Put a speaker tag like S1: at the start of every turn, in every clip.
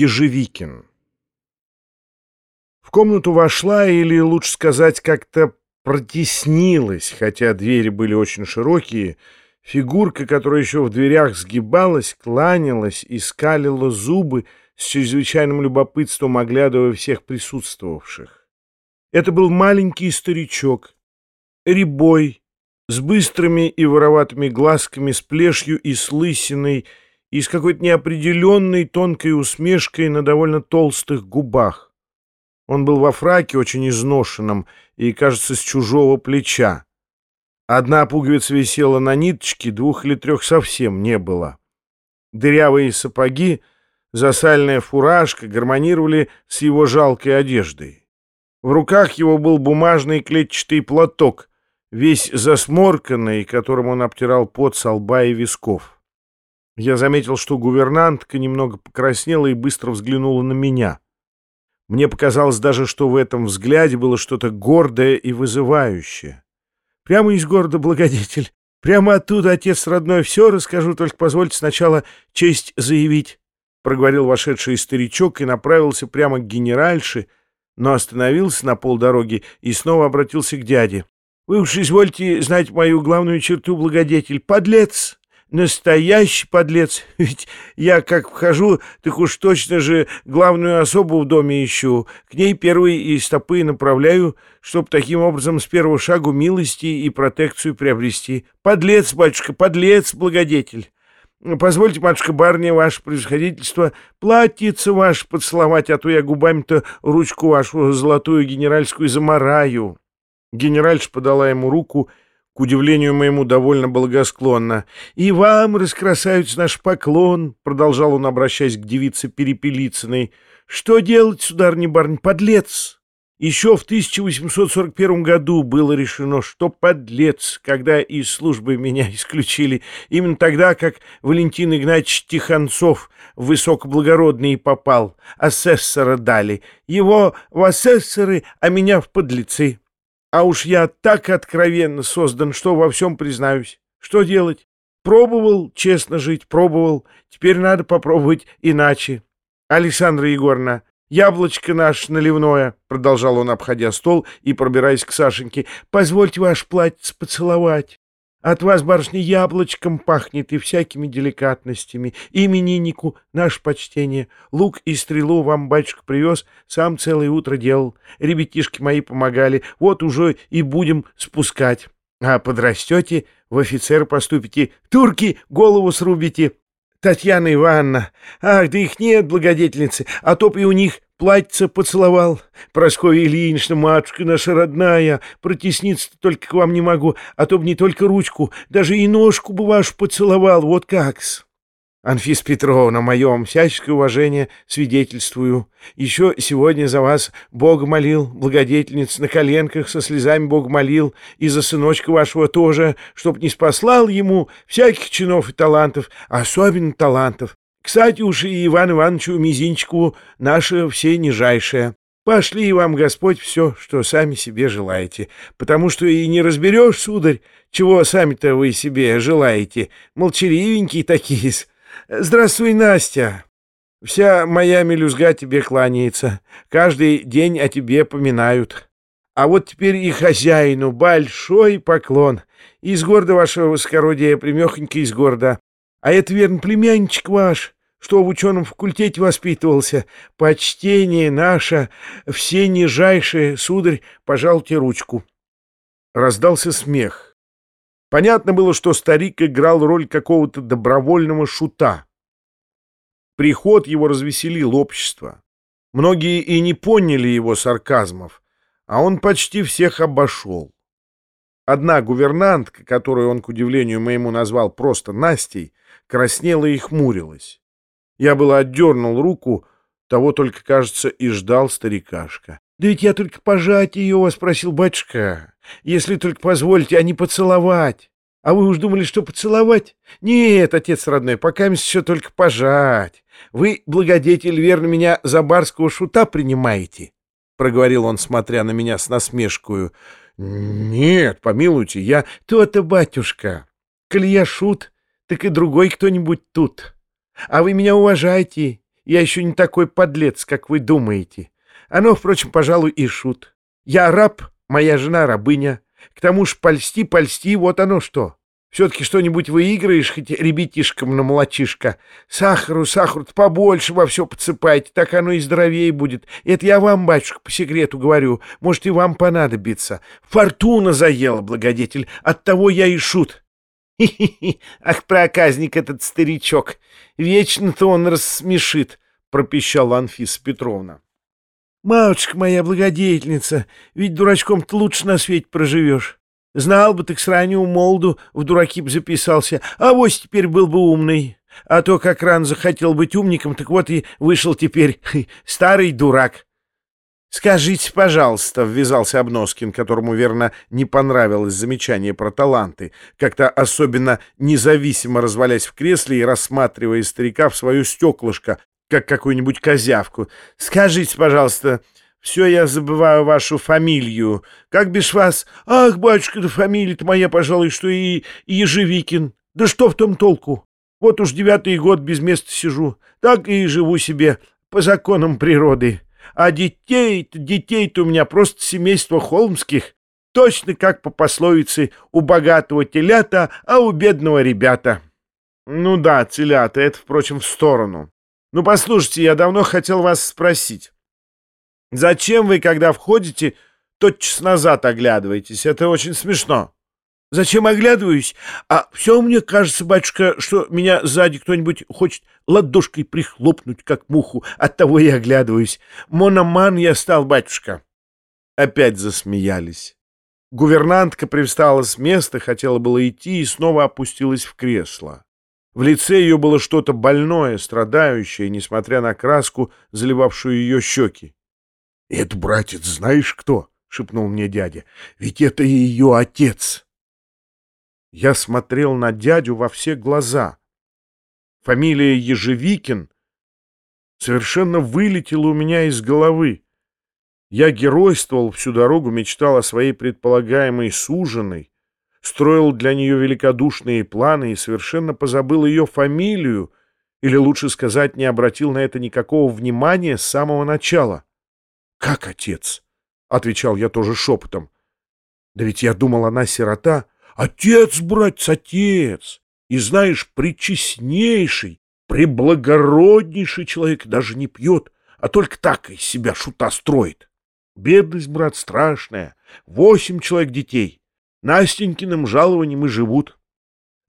S1: Ежевикин. В комнату вошла, или, лучше сказать, как-то протеснилась, хотя двери были очень широкие, фигурка, которая еще в дверях сгибалась, кланялась и скалила зубы с чрезвычайным любопытством, оглядывая всех присутствовавших. Это был маленький старичок, рябой, с быстрыми и вороватыми глазками, с плешью и с лысиной, и с какой-то неопределенной тонкой усмешкой на довольно толстых губах. Он был во фраке, очень изношенном, и, кажется, с чужого плеча. Одна пуговица висела на ниточке, двух или трех совсем не было. Дырявые сапоги, засальная фуражка гармонировали с его жалкой одеждой. В руках его был бумажный клетчатый платок, весь засморканный, которым он обтирал пот со лба и висков. Я заметил, что гувернантка немного покраснела и быстро взглянула на меня. Мне показалось даже, что в этом взгляде было что-то гордое и вызывающее. Прямо из города благодетель. Прямо оттуда, отец родной, все расскажу, только позвольте сначала честь заявить. Проговорил вошедший старичок и направился прямо к генеральше, но остановился на полдороги и снова обратился к дяде. Вы уж извольте знать мою главную черту, благодетель. Подлец! Настоящий подлец. Ведь я как вхожу, так уж точно же главную особу в доме ищу. К ней первые и стопы направляю, чтоб таким образом с первого шагу милости и протекцию приобрести. Подлец, батюшка, подлец, благодетель. Позвольте, матушка барня, ваше превосходительство, платьице ваше поцеловать, а то я губами-то ручку вашу золотую генеральскую замараю. Генеральша подала ему руку к удивлению моему, довольно благосклонно. «И вам, раскрасавец, наш поклон!» — продолжал он, обращаясь к девице Перепелицыной. «Что делать, сударыня барынь, подлец?» Еще в 1841 году было решено, что подлец, когда из службы меня исключили, именно тогда, как Валентин Игнатьевич Тихонцов высокоблагородный попал, асессора дали. Его в асессоры, а меня в подлецы. А уж я так откровенно создан, что во всем признаюсь. Что делать? Пробовал честно жить, пробовал. Теперь надо попробовать иначе. Александра Егоровна, яблочко наше наливное, — продолжал он, обходя стол и пробираясь к Сашеньке, — позвольте ваш платье поцеловать. От вас, барышня, яблочком пахнет и всякими деликатностями. Имениннику наше почтение. Лук и стрелу вам батюшка привез, сам целое утро делал. Ребятишки мои помогали, вот уже и будем спускать. А подрастете, в офицер поступите, турки голову срубите. Татьяна Ивановна, ах, да их нет, благодетельницы, а то и у них платьице поцеловал. Прасковья Ильинична, матушка наша родная, протесниться только к вам не могу, а то б не только ручку, даже и ножку бы вашу поцеловал, вот как-с. Анфис Петровна, моем всяческое уважение свидетельствую. Еще сегодня за вас Бог молил, благодетельниц, на коленках со слезами Бог молил, и за сыночка вашего тоже, чтоб не спаслал ему всяких чинов и талантов, а особенно талантов. Кстати уж и Иван Ивановичу Мизинчику наше все нижайшее. Пошли вам, Господь, все, что сами себе желаете, потому что и не разберешь, сударь, чего сами-то вы себе желаете, молчаливенькие такие -с. Здравствуй, Настя. Вся моя мелюзга тебе кланяется, каждый день о тебе поминают. А вот теперь и хозяину большой поклон. Из города вашего высокородия, примехонько из города. А это, верно, племянничек ваш что в ученом факультете воспитывался. Почтение наше, все нижайшие, сударь, пожалуйте ручку. Раздался смех. Понятно было, что старик играл роль какого-то добровольного шута. Приход его развеселил общество. Многие и не поняли его сарказмов, а он почти всех обошел. Одна гувернантка, которую он, к удивлению моему, назвал просто Настей, краснела и хмурилась. Я было отдернул руку, того только, кажется, и ждал старикашка. — Да ведь я только пожать ее, — спросил батюшка. — Если только позволите, а не поцеловать. А вы уж думали, что поцеловать? Нет, отец родной, пока еще только пожать. Вы, благодетель, верно меня за барского шута принимаете? — проговорил он, смотря на меня с насмешкою. — Нет, помилуйте, я... То-то, батюшка. Коли я шут, так и другой кто-нибудь тут. А вы меня уважайте Я еще не такой подлец, как вы думаете. Оно, впрочем, пожалуй, и шут. Я раб, моя жена рабыня. К тому ж польсти, польсти, вот оно что. Все-таки что-нибудь выиграешь, хоть ребятишкам на молочишко. Сахару, сахару побольше во все подсыпайте, так оно и здоровее будет. Это я вам, батюшка, по секрету говорю. Может, и вам понадобится. Фортуна заела, благодетель, оттого я и шут. Хи-хи-хи, ах, проказник этот старичок. Вечно-то он рассмешит, пропищала Анфиса Петровна. Мамочка моя благодетельница, ведь дурачком-то лучше на свете проживешь. Знал бы, так с раннего молоду в дураки бы записался, а вось теперь был бы умный. А то как рано захотел быть умником, так вот и вышел теперь старый дурак. «Скажите, пожалуйста», — ввязался Обноскин, которому, верно, не понравилось замечание про таланты, как-то особенно независимо развалясь в кресле и рассматривая старика в свое стеклышко, как какую-нибудь козявку. «Скажите, пожалуйста, все я забываю вашу фамилию. Как бишь вас? Ах, батюшка, да фамилия-то моя, пожалуй, что и Ежевикин. Да что в том толку? Вот уж девятый год без места сижу, так и живу себе по законам природы. А детей-то, детей-то у меня просто семейство холмских, точно как по пословице «у богатого телята, а у бедного ребята». Ну да, телята, это, впрочем, в сторону. Ну, послушайте, я давно хотел вас спросить. Зачем вы, когда входите, тотчас назад оглядываетесь? Это очень смешно. Зачем оглядываюсь? А все мне кажется, батюшка, что меня сзади кто-нибудь хочет ладошкой прихлопнуть, как муху. Оттого и оглядываюсь. Мономан я стал, батюшка. Опять засмеялись. Гувернантка привстала с места, хотела было идти и снова опустилась в кресло. В лице ее было что-то больное, страдающее, несмотря на краску, заливавшую ее щеки. — Это, братец, знаешь кто? — шепнул мне дядя. — Ведь это ее отец. Я смотрел на дядю во все глаза. Фамилия Ежевикин совершенно вылетела у меня из головы. Я геройствовал всю дорогу, мечтал о своей предполагаемой суженой, строил для нее великодушные планы и совершенно позабыл ее фамилию, или, лучше сказать, не обратил на это никакого внимания с самого начала. «Как отец?» — отвечал я тоже шепотом. «Да ведь я думал, она сирота». «Отец, братец, отец! И знаешь, причестнейший, преблагороднейший человек даже не пьет, а только так из себя шута строит. Бедность, брат, страшная. Восемь человек детей. Настенькиным жалованием и живут.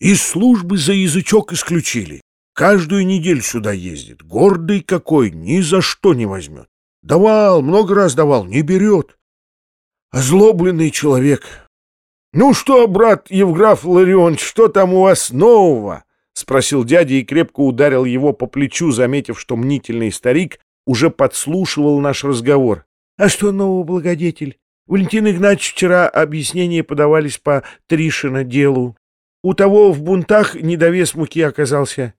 S1: Из службы за язычок исключили. Каждую неделю сюда ездит. Гордый какой, ни за что не возьмет. Давал, много раз давал, не берет. Озлобленный человек. Ну что, брат Евграф Ларионович, что там у вас нового? — спросил дядя и крепко ударил его по плечу, заметив, что мнительный старик уже подслушивал наш разговор. — А что нового, благодетель? Валентин Игнатьевич вчера объяснения подавались по Тришина делу. У того в бунтах недовес муки оказался.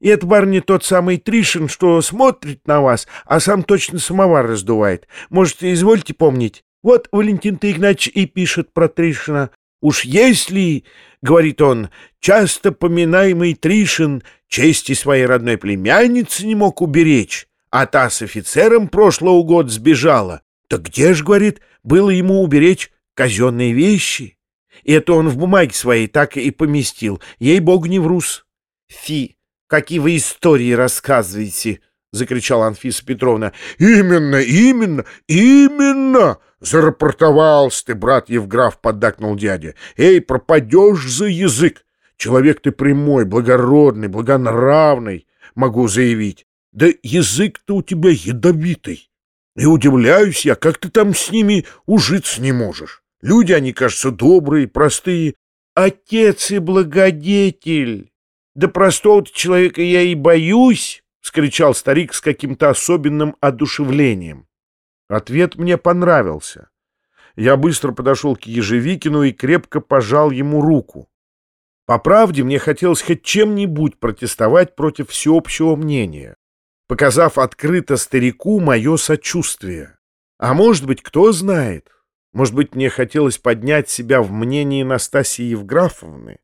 S1: И это, барни, тот самый Тришин, что смотрит на вас, а сам точно самовар раздувает. Может, извольте помнить? Вот Валентин-то Игнатьевич и пишет про Тришина. «Уж если, — говорит он, — часто поминаемый Тришин чести своей родной племянницы не мог уберечь, а та с офицером прошлого года сбежала, то где ж, — говорит, — было ему уберечь казенные вещи?» И это он в бумаге своей так и поместил. Ей-богу, не врус. Фи! Какие вы истории рассказываете!» — закричала Анфиса Петровна. «Именно, именно, именно!» «Зарапортовался ты, брат Евграф!» — поддакнул дядя. «Эй, пропадешь за язык! Человек ты прямой, благородный, благонравный, могу заявить. Да язык-то у тебя ядовитый. И удивляюсь я, как ты там с ними ужиться не можешь. Люди, они, кажется, добрые, простые. Отец и благодетель!» Да простого-то человека я и боюсь, — скричал старик с каким-то особенным одушевлением. Ответ мне понравился. Я быстро подошел к Ежевикину и крепко пожал ему руку. По правде, мне хотелось хоть чем-нибудь протестовать против всеобщего мнения, показав открыто старику мое сочувствие. А может быть, кто знает, может быть, мне хотелось поднять себя в мнении Настасии Евграфовны,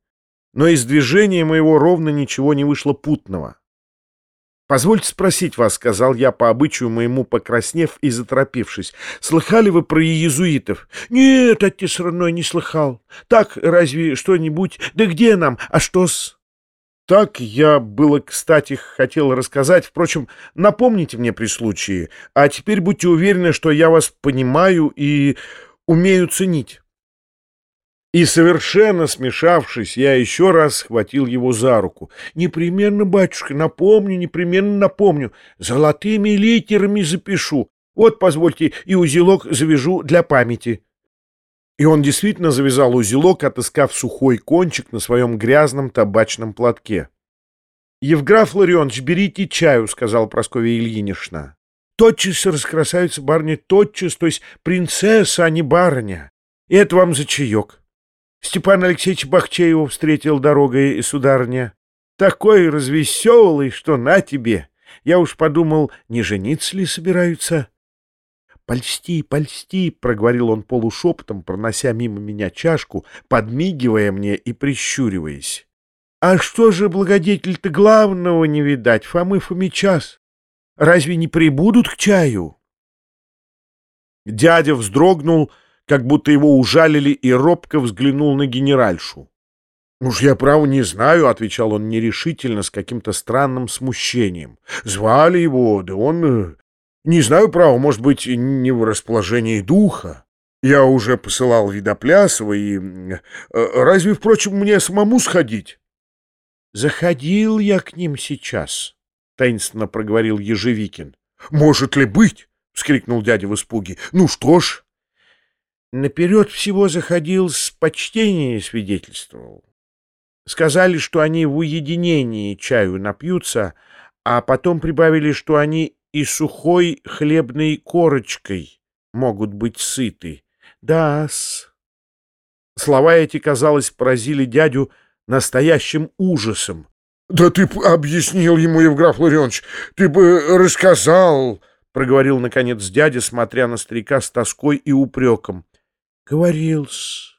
S1: но из движения моего ровно ничего не вышло путного. «Позвольте спросить вас», — сказал я по обычаю моему, покраснев и заторопившись. «Слыхали вы про иезуитов?» «Нет, отец родной, не слыхал. Так, разве что-нибудь? Да где нам? А что-с?» Так я было, кстати, хотел рассказать. Впрочем, напомните мне при случае. А теперь будьте уверены, что я вас понимаю и умею ценить. И, совершенно смешавшись, я еще раз схватил его за руку. «Непременно, батюшка, напомню, непременно напомню. Золотыми литерами запишу. Вот, позвольте, и узелок завяжу для памяти». И он действительно завязал узелок, отыскав сухой кончик на своем грязном табачном платке. «Евграф Ларионович, берите чаю», — сказал Прасковья Ильинична. «Тотчас раскрасавица барыня, тотчас, то есть принцесса, а не барыня. И это вам за чаек». Степан Алексеевич Бахчеева встретил дорогой, сударня. Такой развеселый, что на тебе. Я уж подумал, не жениться ли собираются? «Польсти, польсти!» — проговорил он полушепотом, пронося мимо меня чашку, подмигивая мне и прищуриваясь. «А что же благодетель-то главного не видать, Фомы Фомичас? Разве не прибудут к чаю?» Дядя вздрогнул, — как будто его ужалили, и робко взглянул на генеральшу. «Уж я, право, не знаю», — отвечал он нерешительно, с каким-то странным смущением. «Звали его, да он... Э, не знаю, право, может быть, не в расположении духа. Я уже посылал Видоплясова, и... Э, разве, впрочем, мне самому сходить?» «Заходил я к ним сейчас», — таинственно проговорил Ежевикин. «Может ли быть?» — вскрикнул дядя в испуге. «Ну что ж...» Наперед всего заходил, с почтения свидетельствовал. Сказали, что они в уединении чаю напьются, а потом прибавили, что они и сухой хлебной корочкой могут быть сыты. Да-с. Слова эти, казалось, поразили дядю настоящим ужасом. — Да ты объяснил ему, Евграф Ларионович, ты бы рассказал, — проговорил, наконец, дядя, смотря на старика с тоской и упреком. Говорил-с,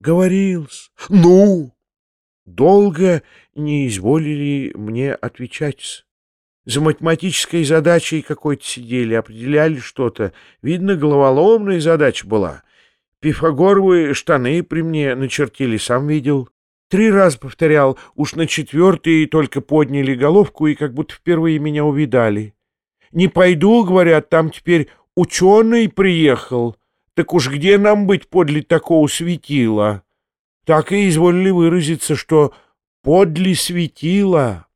S1: говорил-с. Ну? Долго не изволили мне отвечать-с. За математической задачей какой-то сидели, определяли что-то. Видно, головоломная задача была. Пифагоровые штаны при мне начертили, сам видел. Три раза повторял, уж на четвертый только подняли головку и как будто впервые меня увидали. «Не пойду, — говорят, — там теперь ученый приехал». Так уж где нам быть подле такого светила? Так и изволили выразиться, что подле светила.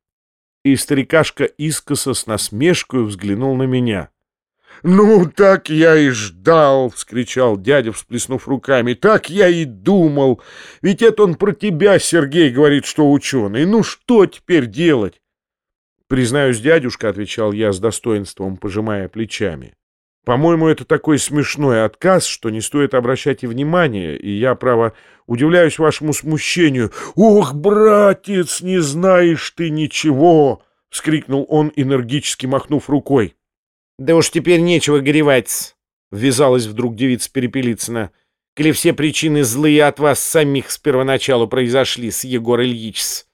S1: И старикашка искоса с насмешкой взглянул на меня. — Ну, так я и ждал! — вскричал дядя, всплеснув руками. — Так я и думал! Ведь это он про тебя, Сергей, говорит, что ученый. Ну, что теперь делать? — Признаюсь, дядюшка, — отвечал я с достоинством, пожимая плечами. По-моему, это такой смешной отказ, что не стоит обращать и внимания, и я, право, удивляюсь вашему смущению. «Ох, братец, не знаешь ты ничего!» — вскрикнул он, энергически махнув рукой.
S2: «Да уж теперь нечего горевать!» — ввязалась вдруг девица Перепелицына. «Коли все причины злые от вас самих с первоначалу произошли, с Егор Ильич-с.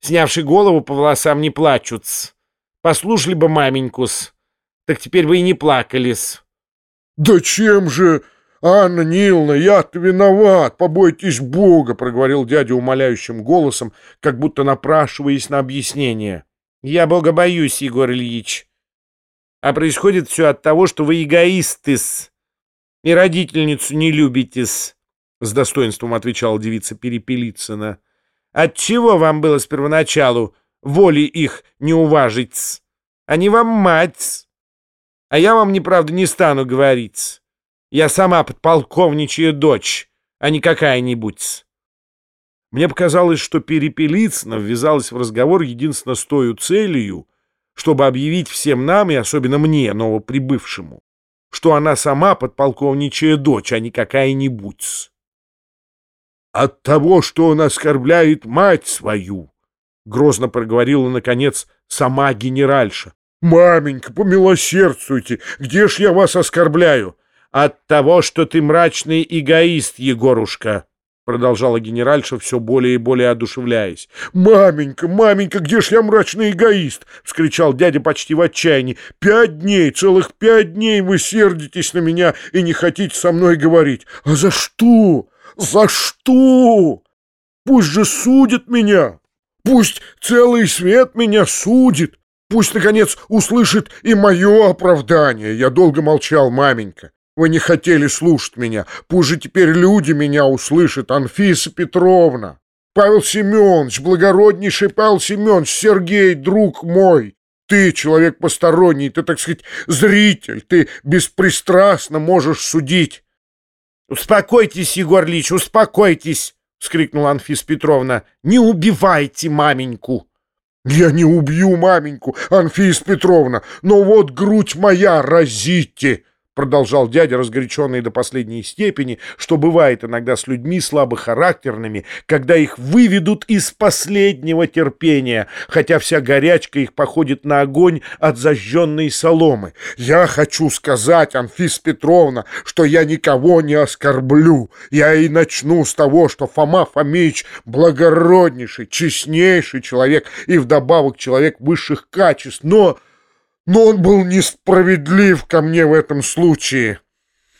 S2: Снявший голову по волосам не плачут-с. Послушали бы маменьку-с» так теперь вы и не плакались.
S1: — Да чем же, Анна Ниловна, я-то виноват, побойтесь Бога, — проговорил дядя умоляющим голосом, как будто напрашиваясь на объяснение.
S2: — Я Бога боюсь, Егор Ильич. А происходит все от того, что вы эгоисты-с и родительницу не любите-с, — с достоинством отвечала девица Перепелицына. — Отчего вам было с первоначалу воли их не уважить-с? Они вам мать-с. А я вам, неправда, не стану говорить. Я сама подполковничья дочь, а не какая-нибудь.
S1: Мне показалось, что Перепелицына ввязалась в разговор единственно с той целью, чтобы объявить всем нам, и особенно мне, новоприбывшему, что она сама подполковничья дочь, а не какая-нибудь. «От того, что он оскорбляет мать свою», — грозно проговорила, наконец, сама генеральша. «Маменька, помилосердствуйте! Где ж я вас оскорбляю?»
S2: «От того, что ты мрачный эгоист, Егорушка!» — продолжала генеральша, все более и более одушевляясь.
S1: «Маменька, маменька, где ж я мрачный эгоист?» — вскричал дядя почти в отчаянии. «Пять дней, целых пять дней вы сердитесь на меня и не хотите со мной говорить. А за что? За что? Пусть же судят меня! Пусть целый свет меня судит! Пусть, наконец, услышит и мое оправдание. Я долго молчал, маменька. Вы не хотели слушать меня. Пусть же теперь люди меня услышат, Анфиса Петровна. Павел Семенович, благороднейший Павел Семенович, Сергей, друг мой. Ты человек посторонний, ты, так сказать, зритель, ты беспристрастно можешь судить.
S2: «Успокойтесь, Егор Ильич, успокойтесь!» — вскрикнула Анфиса Петровна. «Не убивайте маменьку!»
S1: «Я не убью маменьку, Анфиса Петровна, но вот грудь моя разите!» Продолжал дядя, разгоряченный до последней степени, что бывает иногда с людьми слабохарактерными, когда их выведут из последнего терпения, хотя вся горячка их походит на огонь от зажженной соломы. «Я хочу сказать, Анфис Петровна, что я никого не оскорблю. Я и начну с того, что Фома Фомич благороднейший, честнейший человек и вдобавок человек высших качеств, но...» но он был несправедлив ко мне в этом случае.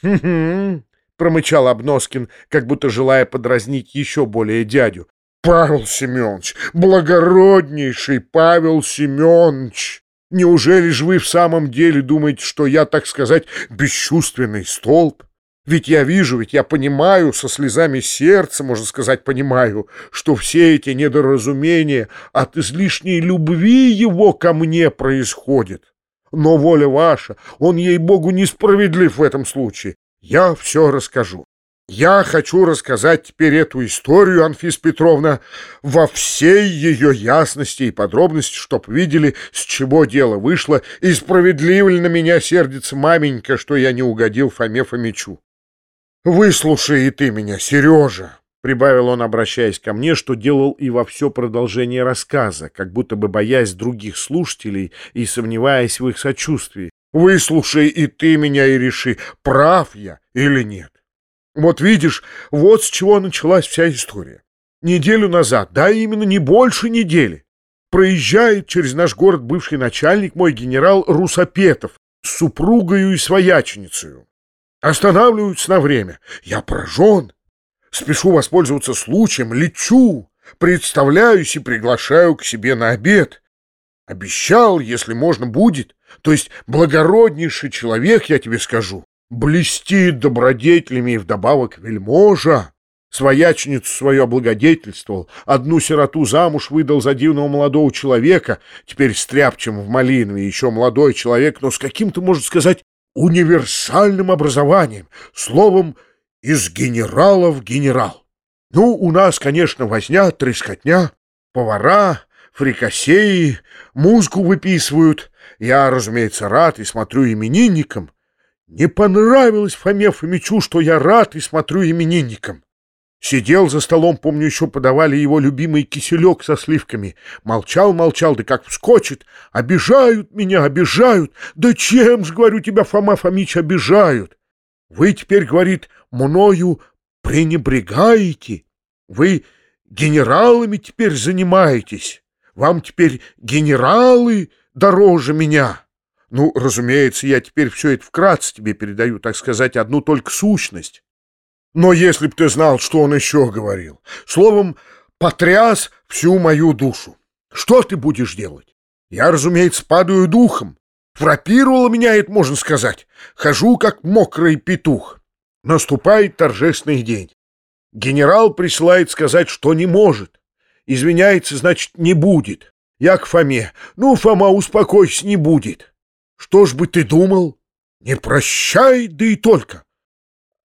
S2: «Хм-хм», — промычал Обноскин, как будто желая подразнить еще более дядю.
S1: «Павел Семенович, благороднейший Павел Семенович, неужели же вы в самом деле думаете, что я, так сказать, бесчувственный столб? Ведь я вижу, ведь я понимаю, со слезами сердца, можно сказать, понимаю, что все эти недоразумения от излишней любви его ко мне происходят. Но воля ваша, он, ей-богу, несправедлив в этом случае. Я все расскажу. Я хочу рассказать теперь эту историю, Анфис Петровна, во всей ее ясности и подробности, чтоб видели, с чего дело вышло, и справедливо ли на меня сердится маменька, что я не угодил Фоме Фомичу. Выслушай и ты меня, Сережа. — прибавил он, обращаясь ко мне, что делал и во все продолжение рассказа, как будто бы боясь других слушателей и сомневаясь в их сочувствии. «Выслушай и ты меня и реши, прав я или нет. Вот видишь, вот с чего началась вся история. Неделю назад, да именно не больше недели, проезжает через наш город бывший начальник мой генерал Русопетов с супругою и свояченицею. Останавливаются на время. Я поражен». Спешу воспользоваться случаем, лечу, представляюсь и приглашаю к себе на обед. Обещал, если можно будет, то есть благороднейший человек, я тебе скажу, блестит добродетелями и вдобавок вельможа. Своячницу свою облагодетельствовал, одну сироту замуж выдал за дивного молодого человека, теперь стряпчем в Малинове, еще молодой человек, но с каким-то, можно сказать, универсальным образованием, словом, из генерала в генерал. Ну, у нас, конечно, возня, трескотня, повара, фрикасеи, музыку выписывают. Я, разумеется, рад и смотрю именинникам. Не понравилось Фоме Фомичу, что я рад и смотрю именинникам. Сидел за столом, помню, еще подавали его любимый киселек со сливками. Молчал, молчал, да как вскочит. Обижают меня, обижают. Да чем ж, говорю тебя, Фома Фомич, обижают? Вы теперь, говорит, мною пренебрегаете. Вы генералами теперь занимаетесь. Вам теперь генералы дороже меня. Ну, разумеется, я теперь все это вкратце тебе передаю, так сказать, одну только сущность. Но если б ты знал, что он еще говорил, словом, потряс всю мою душу. Что ты будешь делать? Я, разумеется, падаю духом. Фрапировало меня это, можно сказать. Хожу, как мокрый петух. Наступает торжественный день. Генерал присылает сказать, что не может. Извиняется, значит, не будет. Я к Фоме. Ну, Фома, успокойся, не будет. Что ж бы ты думал? Не прощай, да и только.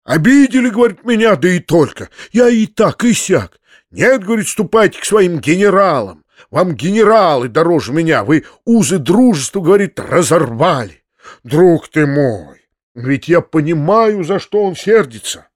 S1: Обидели, говорит, меня, да и только. Я и так, и сяк. Нет, говорит, ступайте к своим генералам. Вам генералы дороже меня. Вы узы дружества, говорит, разорвали. Друг ты мой, ведь я понимаю, за что он сердится.